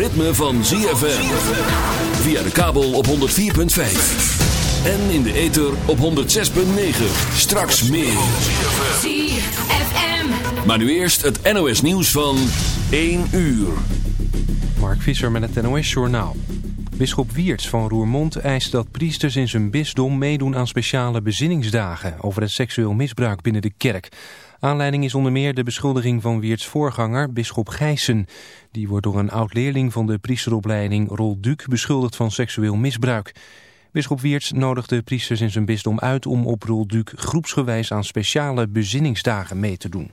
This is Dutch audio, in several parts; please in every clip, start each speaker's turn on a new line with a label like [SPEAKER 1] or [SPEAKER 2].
[SPEAKER 1] ritme van ZFM.
[SPEAKER 2] Via de kabel op 104.5. En in de ether op 106.9. Straks meer.
[SPEAKER 1] ZFM.
[SPEAKER 2] Maar nu eerst het NOS nieuws van 1 uur.
[SPEAKER 3] Mark Visser met het NOS-journaal. Bisschop Wiertz van Roermond eist dat priesters in zijn bisdom meedoen aan speciale bezinningsdagen over het seksueel misbruik binnen de kerk. Aanleiding is onder meer de beschuldiging van Wiertz voorganger, bisschop Gijssen. Die wordt door een oud-leerling van de priesteropleiding Rol Duc beschuldigd van seksueel misbruik. Bisschop Wiertz nodigde priesters in zijn bisdom uit om op Rol Duc groepsgewijs aan speciale bezinningsdagen mee te doen.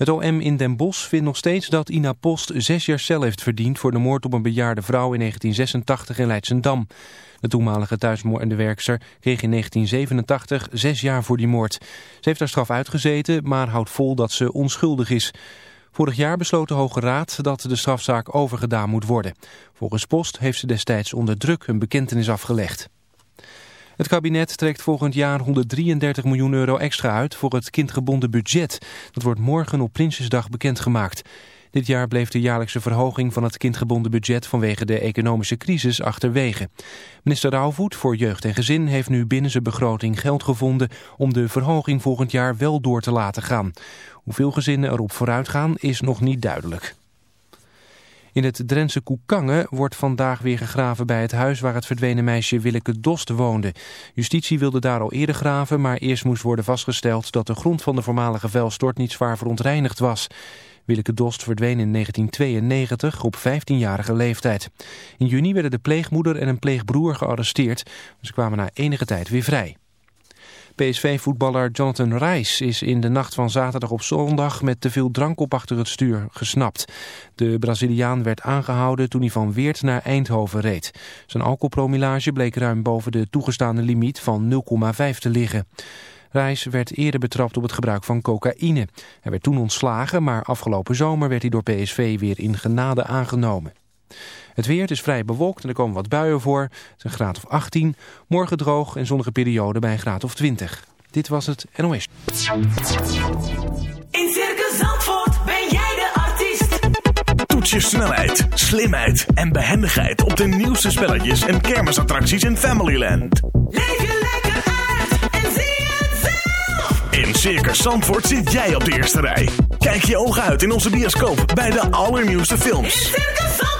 [SPEAKER 3] Het OM in Den Bosch vindt nog steeds dat Ina Post zes jaar cel heeft verdiend voor de moord op een bejaarde vrouw in 1986 in Leidsendam. De toenmalige thuismoordende werkster kreeg in 1987 zes jaar voor die moord. Ze heeft haar straf uitgezeten, maar houdt vol dat ze onschuldig is. Vorig jaar besloot de Hoge Raad dat de strafzaak overgedaan moet worden. Volgens Post heeft ze destijds onder druk een bekentenis afgelegd. Het kabinet trekt volgend jaar 133 miljoen euro extra uit voor het kindgebonden budget. Dat wordt morgen op Prinsjesdag bekendgemaakt. Dit jaar bleef de jaarlijkse verhoging van het kindgebonden budget vanwege de economische crisis achterwege. Minister Rauwvoet voor Jeugd en Gezin heeft nu binnen zijn begroting geld gevonden om de verhoging volgend jaar wel door te laten gaan. Hoeveel gezinnen erop vooruit gaan is nog niet duidelijk. In het Drentse Koekangen wordt vandaag weer gegraven bij het huis waar het verdwenen meisje Willeke Dost woonde. Justitie wilde daar al eerder graven, maar eerst moest worden vastgesteld dat de grond van de voormalige vuilstort niet zwaar verontreinigd was. Willeke Dost verdween in 1992 op 15-jarige leeftijd. In juni werden de pleegmoeder en een pleegbroer gearresteerd. Ze kwamen na enige tijd weer vrij. PSV-voetballer Jonathan Reis is in de nacht van zaterdag op zondag met te veel drank op achter het stuur gesnapt. De Braziliaan werd aangehouden toen hij van Weert naar Eindhoven reed. Zijn alcoholpromillage bleek ruim boven de toegestaande limiet van 0,5 te liggen. Reis werd eerder betrapt op het gebruik van cocaïne. Hij werd toen ontslagen, maar afgelopen zomer werd hij door PSV weer in genade aangenomen. Het weer het is vrij bewolkt en er komen wat buien voor. Het is een graad of 18. Morgen droog en zonnige periode bij een graad of 20. Dit was het NOS.
[SPEAKER 4] In Circus Zandvoort ben jij de artiest.
[SPEAKER 5] Toets je snelheid, slimheid en behendigheid op de nieuwste spelletjes en kermisattracties in Familyland.
[SPEAKER 4] Leef je lekker uit en zie het zelf.
[SPEAKER 5] In Circus Zandvoort zit jij op de eerste rij. Kijk je ogen uit in onze bioscoop bij de allernieuwste
[SPEAKER 4] In
[SPEAKER 5] films.
[SPEAKER 4] Circus Zandvoort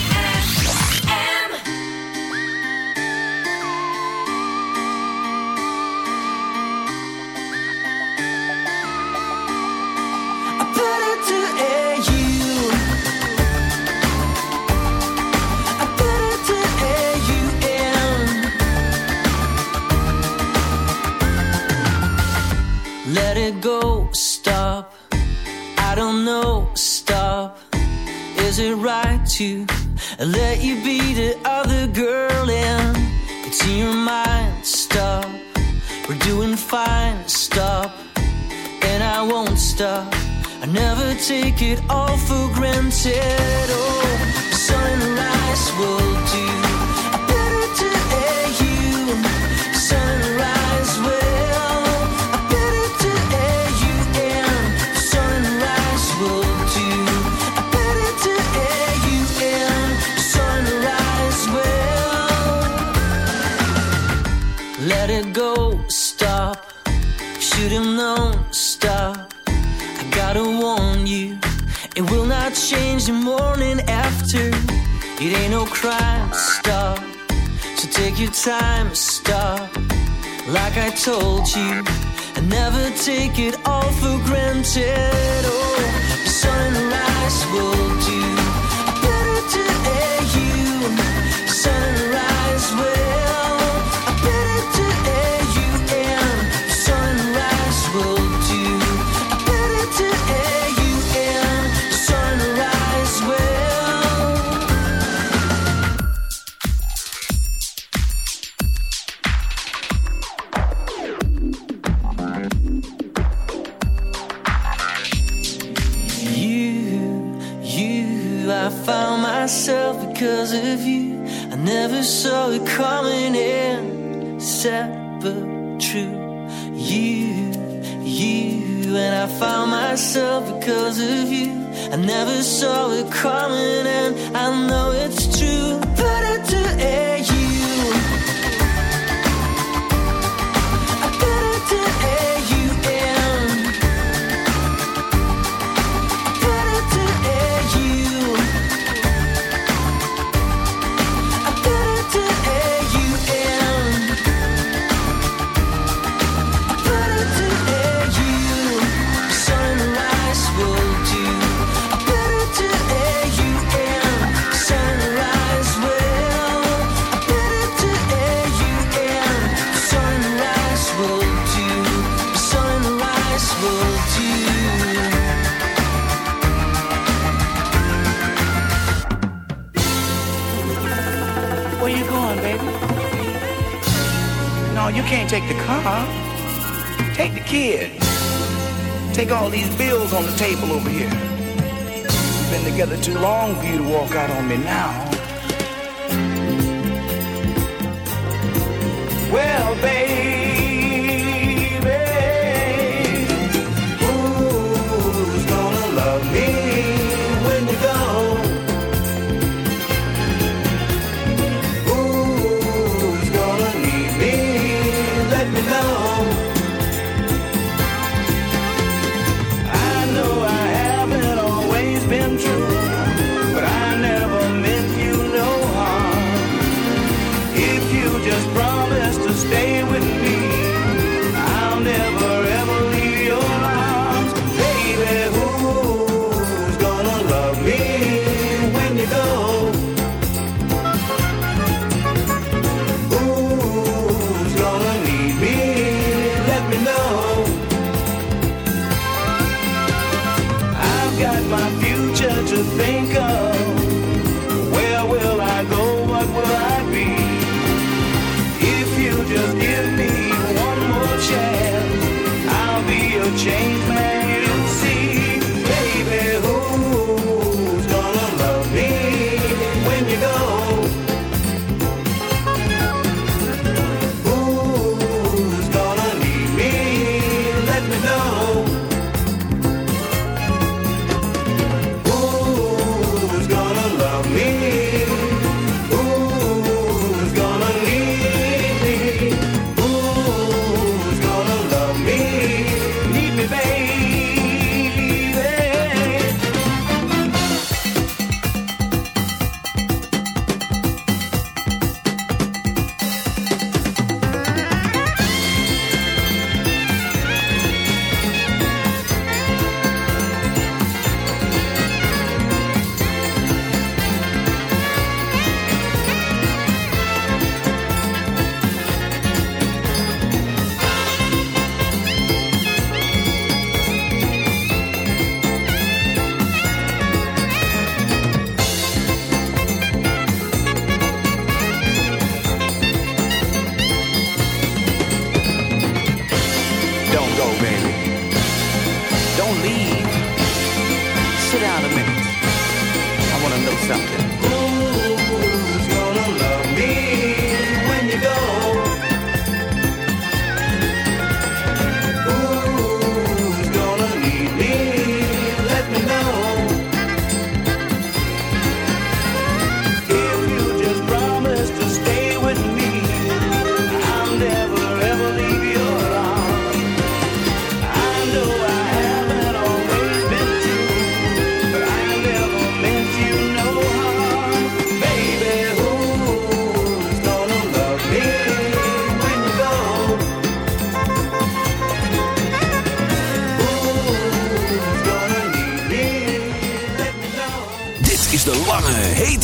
[SPEAKER 6] like I told you. I never take it all for granted. Oh, the sunrise will do better to you. Sunrise never saw it coming, and I know
[SPEAKER 7] it. Uh-huh. Take the kids. Take all these bills on the table over here. We've been together too long for you to walk out on me now. Well, baby.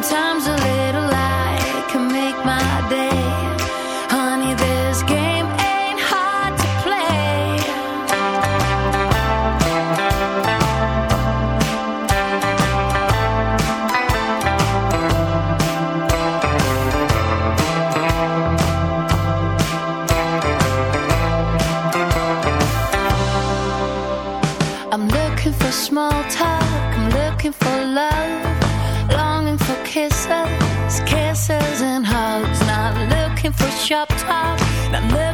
[SPEAKER 1] Sometimes I